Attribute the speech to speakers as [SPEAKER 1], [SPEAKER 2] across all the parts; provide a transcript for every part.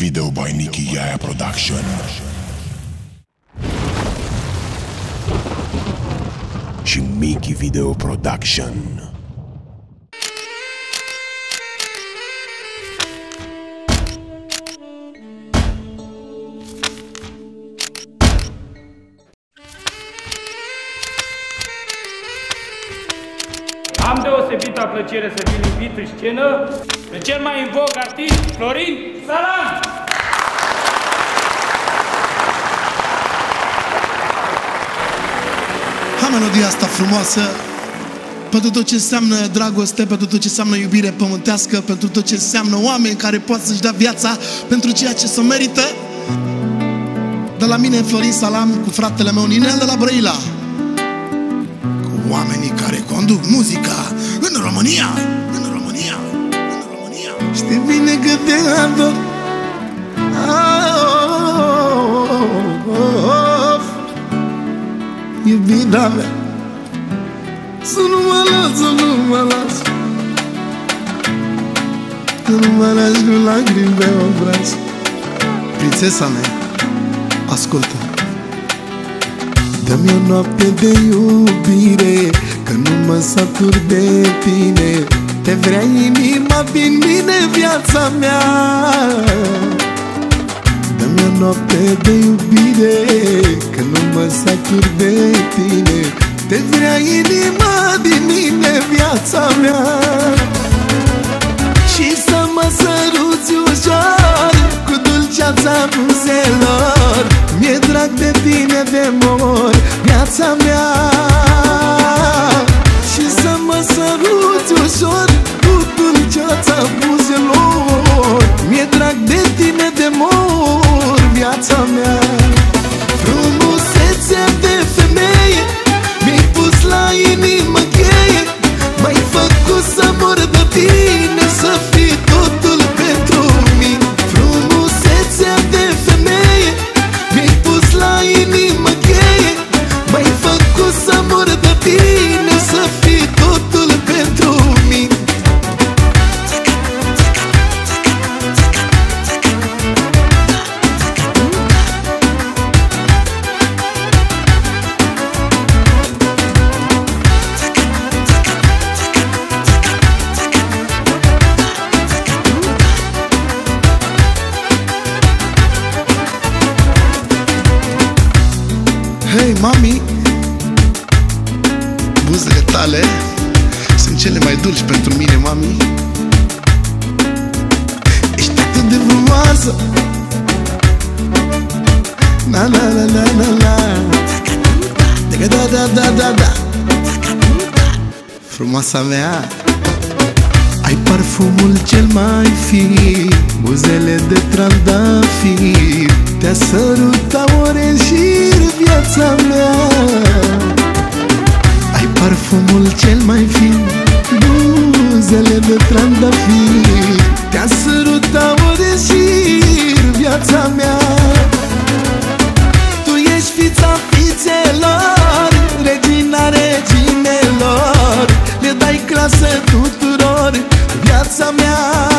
[SPEAKER 1] Video by Nicky Yaya Production. Și Mickey Video Production.
[SPEAKER 2] Am deosebită plăcere să fiu invit în scenă pe cel mai în vog artist, Florin Salam!
[SPEAKER 3] Melodia asta frumoasă pentru tot ce înseamnă dragoste, pentru tot ce înseamnă iubire pământească, pentru tot ce înseamnă oameni care pot să-și dea viața pentru ceea ce se merită. De la mine, Florin Salam, cu fratele meu Ninel de la Brăila. Cu oamenii care conduc muzica în România, în România, în România. Știi bine că te ador. Iubita mea. Să nu mă las, să nu mă las. Să nu mă lași cu lacrimi pe obraz. Prințesa mea, ascultă. Dă-mi o noapte de iubire Că nu mă satur de tine. Te vrea inima din mine, viața mea. Dă-mi o noapte de iubire Că nu mă satur de tine. Te vrea inima din mine, viața mea. Și să mă săruți ușor Cu dulceața buzelor Mi-e drag de tine de mor Viața mea mami. Buzele tale Sunt cele mai dulci pentru mine, mami. Ești atât de frumoasă. Na, na, na, na, na, na. Da, da, da, da, da, da. Frumoasa mea. ai parfumul cel mai fin Buzele de trandafir. Te-a sărutat ore în șir viața mea? Ai parfumul cel mai fin Buzele de trandafir. Te-a sărutat ore în șir viața mea mea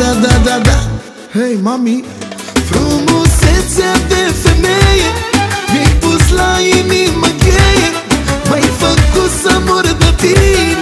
[SPEAKER 3] da, da, da, da. Hei, mami. Frumusețea de femeie Mi-ai pus la inimă gheie M-ai făcut să mor de tine.